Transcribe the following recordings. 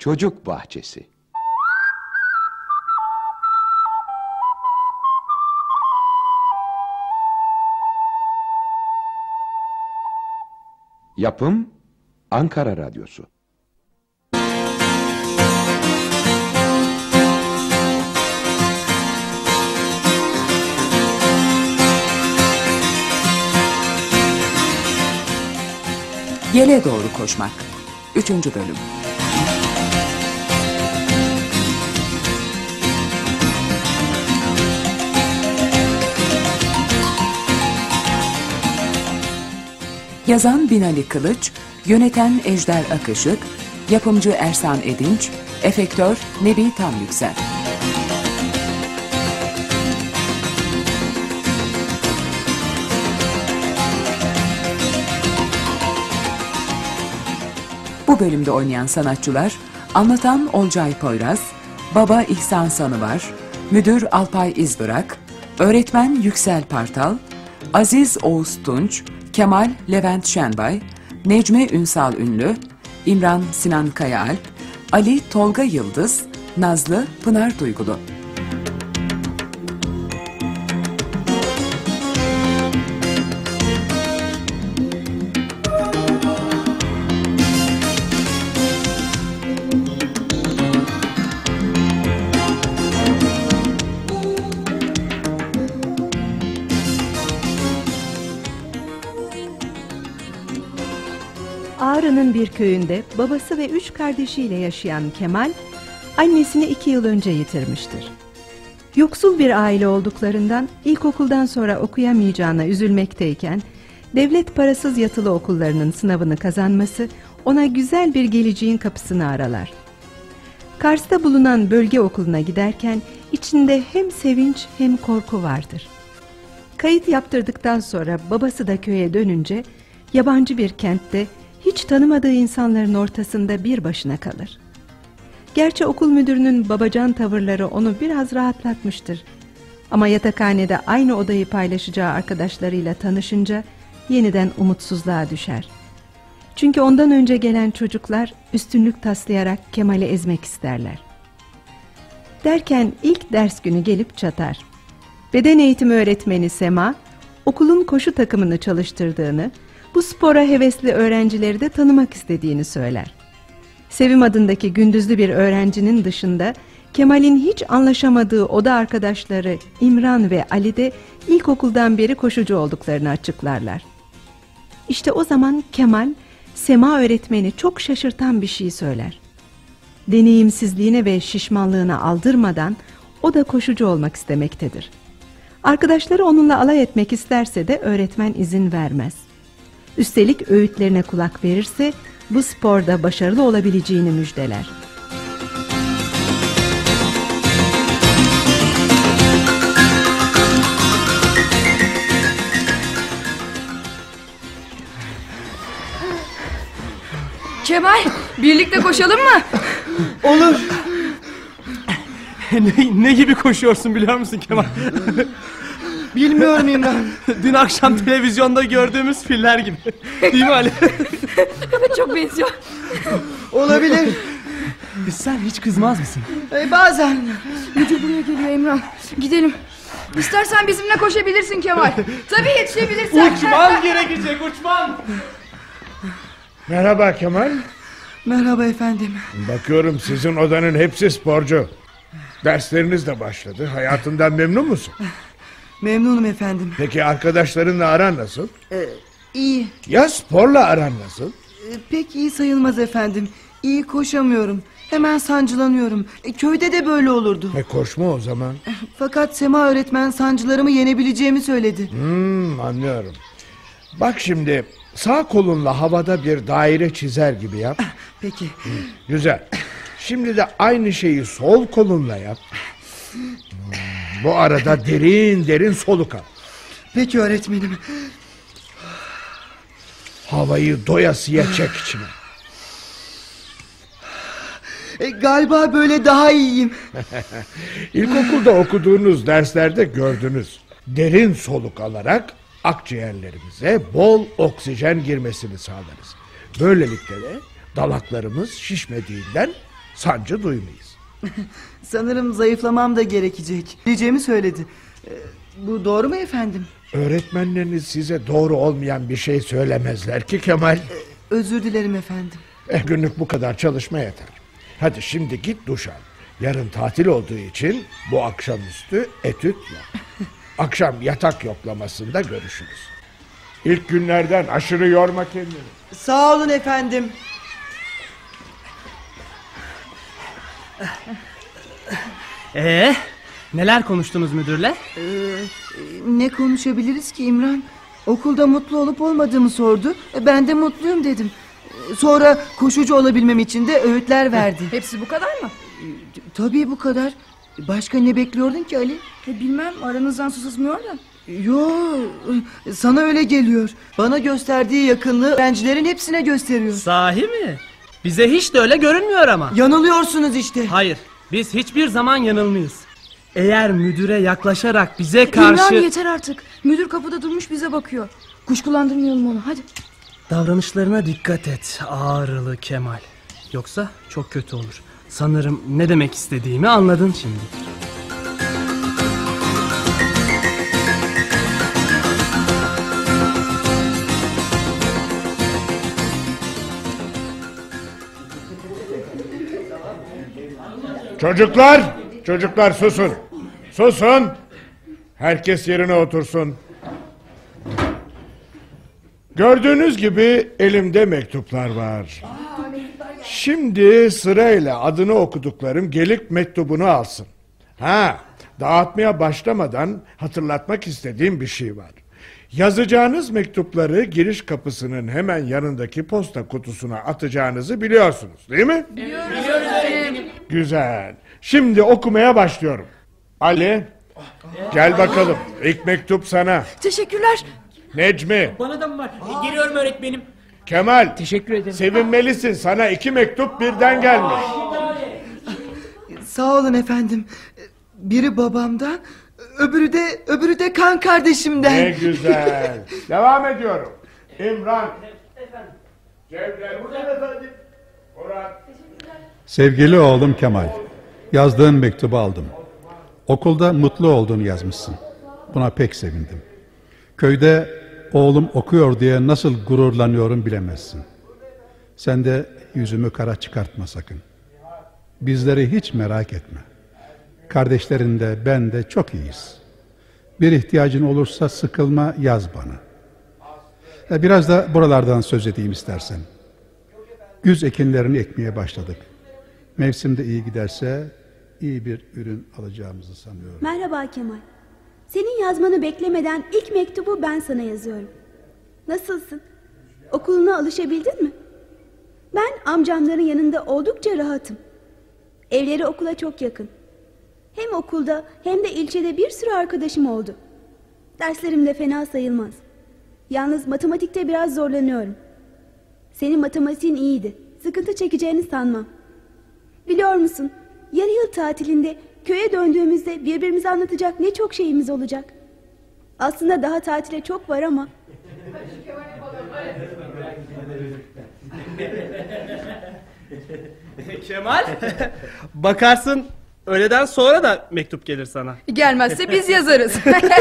Çocuk Bahçesi Yapım Ankara Radyosu Yele doğru koşmak. Üçüncü bölüm. Yazan Binali Kılıç, yöneten Ejder Akışık, yapımcı Ersan Edinç, efektör Nebi Tam Yüksel. Bu bölümde oynayan sanatçılar anlatan Olcay Poyraz, baba İhsan Sanıvar, müdür Alpay İzbırak, öğretmen Yüksel Partal, Aziz Oğuz Tunç, Kemal Levent Şenbay, Necme Ünsal Ünlü, İmran Sinan Kayaalp, Ali Tolga Yıldız, Nazlı Pınar Duygulu. Ağrı'nın bir köyünde babası ve üç kardeşiyle yaşayan Kemal, annesini iki yıl önce yitirmiştir. Yoksul bir aile olduklarından ilkokuldan sonra okuyamayacağına üzülmekteyken, devlet parasız yatılı okullarının sınavını kazanması ona güzel bir geleceğin kapısını aralar. Kars'ta bulunan bölge okuluna giderken içinde hem sevinç hem korku vardır. Kayıt yaptırdıktan sonra babası da köye dönünce yabancı bir kentte hiç tanımadığı insanların ortasında bir başına kalır. Gerçi okul müdürünün babacan tavırları onu biraz rahatlatmıştır. Ama yatakhanede aynı odayı paylaşacağı arkadaşlarıyla tanışınca yeniden umutsuzluğa düşer. Çünkü ondan önce gelen çocuklar üstünlük taslayarak Kemal'i ezmek isterler. Derken ilk ders günü gelip çatar. Beden eğitimi öğretmeni Sema, okulun koşu takımını çalıştırdığını, bu spora hevesli öğrencileri de tanımak istediğini söyler. Sevim adındaki gündüzlü bir öğrencinin dışında Kemal'in hiç anlaşamadığı oda arkadaşları İmran ve Ali de ilkokuldan beri koşucu olduklarını açıklarlar. İşte o zaman Kemal, Sema öğretmeni çok şaşırtan bir şey söyler. Deneyimsizliğine ve şişmanlığına aldırmadan o da koşucu olmak istemektedir. Arkadaşları onunla alay etmek isterse de öğretmen izin vermez. Üstelik öğütlerine kulak verirse bu sporda başarılı olabileceğini müjdeler. Kemal birlikte koşalım mı? Olur. ne, ne gibi koşuyorsun biliyor musun Kemal? Bilmiyorum İmran. Dün akşam televizyonda gördüğümüz filler gibi. Değil mi Ali? Evet çok benziyor. Olabilir. Sen hiç kızmaz mısın? Ee, bazen. Müdür buraya geliyor Emrah. Gidelim. İstersen bizimle koşabilirsin Kemal. Tabii yetişebilirsen. Uçman gerekecek uçman. Merhaba Kemal. Merhaba efendim. Bakıyorum sizin odanın hepsi sporcu. Dersleriniz de başladı. Hayatından memnun musun? Memnunum efendim. Peki arkadaşlarınla aran nasıl? Ee, iyi. Ya sporla aran nasıl? Ee, pek iyi sayılmaz efendim. İyi koşamıyorum. Hemen sancılanıyorum. E, köyde de böyle olurdu. E koşma o zaman. Fakat Sema öğretmen sancılarımı yenebileceğimi söyledi. Hmm, anlıyorum. Bak şimdi sağ kolunla havada bir daire çizer gibi yap. Peki. Güzel. Şimdi de aynı şeyi sol kolunla yap. Bu arada derin derin soluk al. Peki öğretmenim. Havayı doyasıya çek içine. E, galiba böyle daha iyiyim. İlkokulda okuduğunuz derslerde gördünüz. Derin soluk alarak akciğerlerimize bol oksijen girmesini sağlarız. Böylelikle de dalaklarımız şişmediğinden sancı duymayız. Sanırım zayıflamam da gerekecek. Diyeceğimi söyledi. Ee, bu doğru mu efendim? Öğretmenleriniz size doğru olmayan bir şey söylemezler ki Kemal. Özür dilerim efendim. Eh, günlük bu kadar çalışma yeter. Hadi şimdi git duş al. Yarın tatil olduğu için bu akşamüstü etüt yok. Akşam yatak yoklamasında görüşürüz. İlk günlerden aşırı yorma kendini. Sağ olun efendim. Ee, neler konuştunuz müdürle? Ne konuşabiliriz ki İmran? Okulda mutlu olup olmadığımı sordu. E, Ben de mutluyum dedim. Sonra koşucu olabilmem için de öğütler verdi. Hepsi bu kadar mı? Tabii bu kadar. Başka ne bekliyordun ki Ali? E, bilmem aranızdan su sızmıyor da. Yo, sana öyle geliyor. Bana gösterdiği yakınlığı öğrencilerin hepsine gösteriyor. Sahi mi? Bize hiç de öyle görünmüyor ama. Yanılıyorsunuz işte. Hayır, biz hiçbir zaman yanılmayız. Eğer müdüre yaklaşarak bize karşı... İmran yeter artık. Müdür kapıda durmuş bize bakıyor. Kuşkulandırmayalım onu hadi. Davranışlarına dikkat et ağrılı Kemal. Yoksa çok kötü olur. Sanırım ne demek istediğimi anladın şimdi. Çocuklar, çocuklar susun. Susun. Herkes yerine otursun. Gördüğünüz gibi elimde mektuplar var. Şimdi sırayla adını okuduklarım gelip mektubunu alsın. Ha, dağıtmaya başlamadan hatırlatmak istediğim bir şey var. Yazacağınız mektupları giriş kapısının hemen yanındaki posta kutusuna atacağınızı biliyorsunuz, değil mi? Güzel. Şimdi okumaya başlıyorum. Ali, gel bakalım. İlk mektup sana. Teşekkürler. Necmi, Bana da mı var? E, geliyorum öğretmenim. Kemal. Teşekkür ederim. Sevinmelisin. Sana iki mektup birden gelmiş. Sağ olun efendim. Biri babamdan, öbürü de öbürü de kan kardeşimden. Ne güzel. Devam ediyorum. İmran. Cevdet. Murat. Sevgili oğlum Kemal, yazdığın mektubu aldım. Okulda mutlu olduğunu yazmışsın. Buna pek sevindim. Köyde oğlum okuyor diye nasıl gururlanıyorum bilemezsin. Sen de yüzümü kara çıkartma sakın. Bizleri hiç merak etme. Kardeşlerin de ben de çok iyiyiz. Bir ihtiyacın olursa sıkılma yaz bana. Biraz da buralardan söz edeyim istersen. Güz ekinlerini ekmeye başladık. Mevsimde iyi giderse iyi bir ürün alacağımızı sanıyorum. Merhaba Kemal. Senin yazmanı beklemeden ilk mektubu ben sana yazıyorum. Nasılsın? Okuluna alışabildin mi? Ben amcamların yanında oldukça rahatım. Evleri okula çok yakın. Hem okulda hem de ilçede bir sürü arkadaşım oldu. Derslerim de fena sayılmaz. Yalnız matematikte biraz zorlanıyorum. Senin matematiğin iyiydi. Sıkıntı çekeceğini sanmam. Biliyor musun? Yarı yıl tatilinde köye döndüğümüzde birbirimize anlatacak ne çok şeyimiz olacak. Aslında daha tatile çok var ama Kemal, bakarsın öğleden sonra da mektup gelir sana. Gelmezse biz yazarız.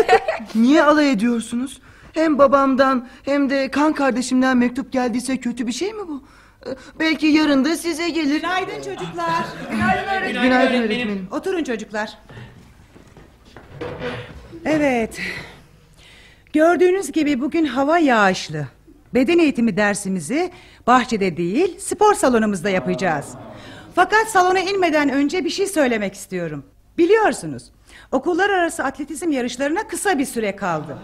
Niye alay ediyorsunuz? Hem babamdan hem de kan kardeşimden mektup geldiyse kötü bir şey mi bu? Ee, Belki yarın da size gelir. Günaydın çocuklar. Günaydın öğretmenim. Oturun çocuklar. Evet. Gördüğünüz gibi bugün hava yağışlı. Beden eğitimi dersimizi bahçede değil spor salonumuzda yapacağız. Fakat salona inmeden önce bir şey söylemek istiyorum. Biliyorsunuz okullar arası atletizm yarışlarına kısa bir süre kaldı.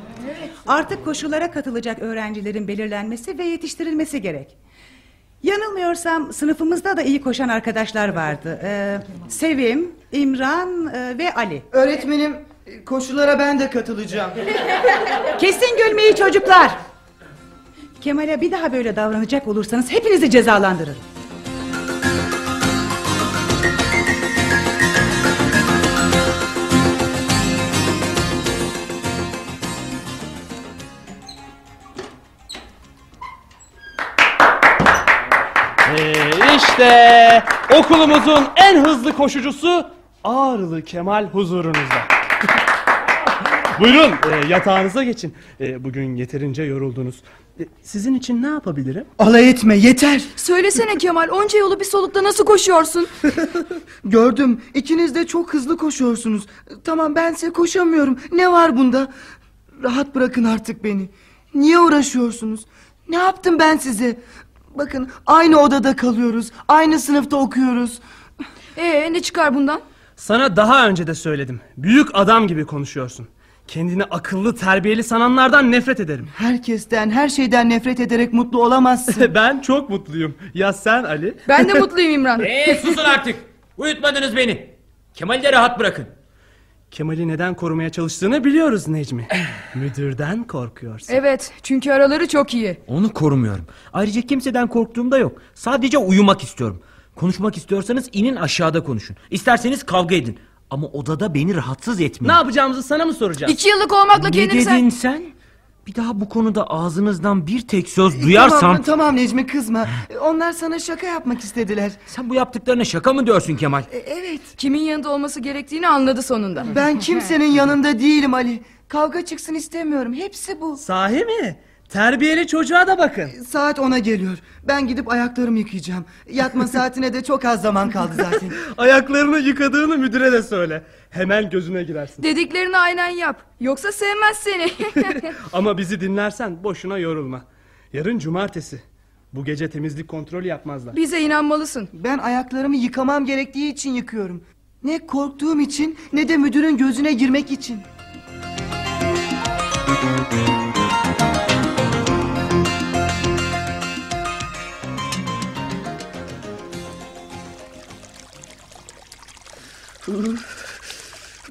Artık koşulara katılacak öğrencilerin belirlenmesi ve yetiştirilmesi gerek. Yanılmıyorsam sınıfımızda da iyi koşan arkadaşlar vardı. Ee, Sevim, İmran e, ve Ali. Öğretmenim koşulara ben de katılacağım. Kesin gülmeyi çocuklar. Kemal'e bir daha böyle davranacak olursanız hepinizi cezalandırırım. Okulumuzun en hızlı koşucusu Ağrılı Kemal huzurunuzda. Buyurun e, yatağınıza geçin. E, bugün yeterince yoruldunuz. E, sizin için ne yapabilirim? Alay etme yeter. Söylesene Kemal onca yolu bir solukta nasıl koşuyorsun? Gördüm ikiniz de çok hızlı koşuyorsunuz. Tamam bense koşamıyorum. Ne var bunda? Rahat bırakın artık beni. Niye uğraşıyorsunuz? Ne yaptım ben size? Bakın aynı odada kalıyoruz. Aynı sınıfta okuyoruz. Ee ne çıkar bundan? Sana daha önce de söyledim. Büyük adam gibi konuşuyorsun. Kendini akıllı terbiyeli sananlardan nefret ederim. Herkesten her şeyden nefret ederek mutlu olamazsın. ben çok mutluyum. Ya sen Ali? Ben de mutluyum İmran. Eee susun artık. Uyutmadınız beni. Kemal'i de rahat bırakın. Kemal'i neden korumaya çalıştığını biliyoruz Necmi. Müdürden korkuyorsun. Evet çünkü araları çok iyi. Onu korumuyorum. Ayrıca kimseden korktuğum da yok. Sadece uyumak istiyorum. Konuşmak istiyorsanız inin aşağıda konuşun. İsterseniz kavga edin. Ama odada beni rahatsız Ne etmeyin. yapacağımızı sana mı soracağız? İki yıllık olmakla Ne kendini dedin sen... Bir daha bu konuda ağzınızdan bir tek söz duyarsam... Tamam, tamam Necmi kızma. Onlar sana şaka yapmak istediler. Sen bu yaptıklarına şaka mı diyorsun Kemal? E, evet. Kimin yanında olması gerektiğini anladı sonunda. Ben kimsenin yanında değilim Ali. Kavga çıksın istemiyorum. Hepsi bu. Sahi mi? Terbiyeli çocuğa da bakın. Saat ona geliyor. Ben gidip ayaklarımı yıkayacağım. Yatma saatine de çok az zaman kaldı zaten. Ayaklarını yıkadığını müdüre de söyle. Hemen gözüne girersin. Dediklerini aynen yap. Yoksa sevmez seni. Ama bizi dinlersen boşuna yorulma. Yarın cumartesi. Bu gece temizlik kontrolü yapmazlar. Bize inanmalısın. Ben ayaklarımı yıkamam gerektiği için yıkıyorum. Ne korktuğum için ne de müdürün gözüne girmek için.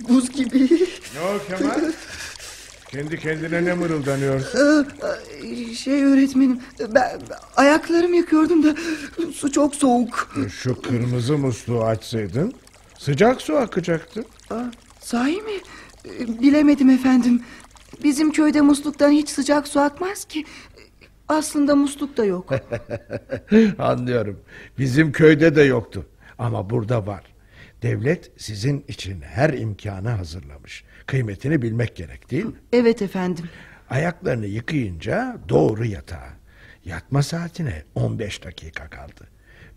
Buz gibi. Ne o Kemal? Kendi kendine ne mırıldanıyorsun? Ee, Şey öğretmenim ben ayaklarımı yıkıyordum da su çok soğuk. Şu kırmızı musluğu açsaydın sıcak su akacaktı. Aa, sahi mi? Ee, Bilemedim efendim. Bizim köyde musluktan hiç sıcak su akmaz ki. Aslında musluk da yok. Anlıyorum. Bizim köyde de yoktu. Ama burada var. Devlet sizin için her imkanı hazırlamış. Kıymetini bilmek gerek değil mi? Evet efendim. Ayaklarını yıkayınca doğru yatağa. Yatma saatine 15 dakika kaldı.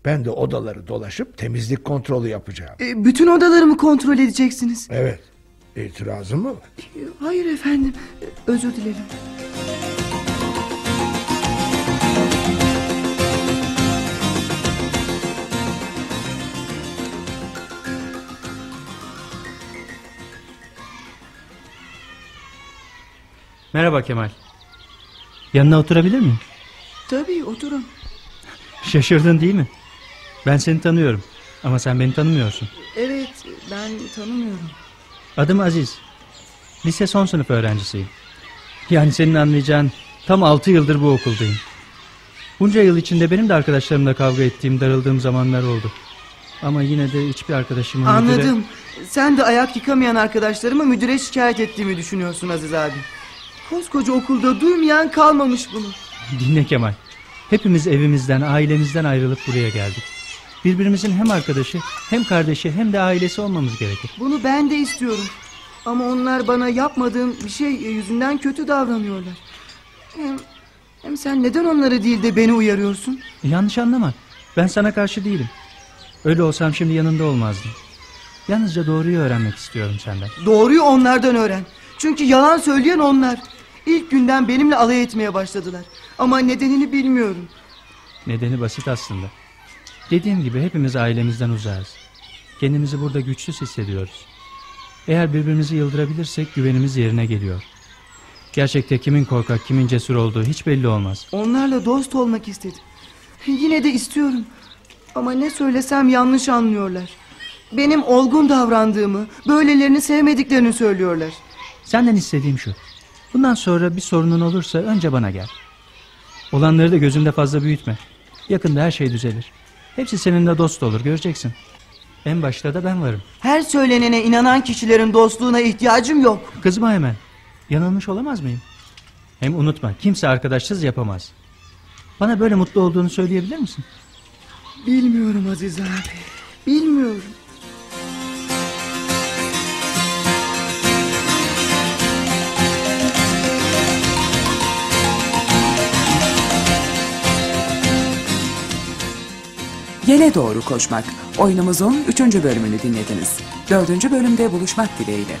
Ben de odaları dolaşıp temizlik kontrolü yapacağım. Ee, Bütün odalarımı kontrol edeceksiniz. Evet. İtirazın mı var? Hayır efendim. Özür dilerim. Merhaba Kemal. Yanına oturabilir miyim? Tabii oturun. Şaşırdın değil mi? Ben seni tanıyorum. Ama sen beni tanımıyorsun. Evet ben tanımıyorum. Adım Aziz. Lise son sınıf öğrencisiyim. Yani senin anlayacağın tam altı yıldır bu okuldayım. Bunca yıl içinde benim de arkadaşlarımla kavga ettiğim, darıldığım zamanlar oldu. Ama yine de hiçbir arkadaşımın müdüre- Anladım. Sen de ayak yıkamayan arkadaşlarımı müdüre şikayet ettiğimi düşünüyorsun Aziz abi. Koskoca okulda duymayan kalmamış bunu. Dinle Kemal. Hepimiz evimizden, ailemizden ayrılıp buraya geldik. Birbirimizin hem arkadaşı, hem kardeşi, hem de ailesi olmamız gerekir. Bunu ben de istiyorum. Ama onlar bana yapmadığım bir şey yüzünden kötü davranıyorlar. Hem, hem sen neden onları değil de beni uyarıyorsun? Yanlış anlama. Ben sana karşı değilim. Öyle olsam şimdi yanında olmazdım. Yalnızca doğruyu öğrenmek istiyorum senden. Doğruyu onlardan öğren. Çünkü yalan söyleyen onlar. İlk günden benimle alay etmeye başladılar. Ama nedenini bilmiyorum. Nedeni basit aslında. Dediğim gibi hepimiz ailemizden uzağız. Kendimizi burada güçsüz hissediyoruz. Eğer birbirimizi yıldırabilirsek güvenimiz yerine geliyor. Gerçekte kimin korkak kimin cesur olduğu hiç belli olmaz. Onlarla dost olmak istedim. Yine de istiyorum. Ama ne söylesem yanlış anlıyorlar. Benim olgun davrandığımı, böylelerini sevmediklerini söylüyorlar. Senden istediğim şu. Bundan sonra bir sorunun olursa önce bana gel. Olanları da gözünde fazla büyütme. Yakında her şey düzelir. Hepsi seninle dost olur göreceksin. En başta da ben varım. Her söylenene inanan kişilerin dostluğuna ihtiyacım yok. Kızma hemen. Yanılmış olamaz mıyım? Hem unutma kimse arkadaşsız yapamaz. Bana böyle mutlu olduğunu söyleyebilir misin? Bilmiyorum Aziz abi. Bilmiyorum. Yele doğru koşmak. Oyunumuzun 3. bölümünü dinlediniz. 4. bölümde buluşmak dileğiyle.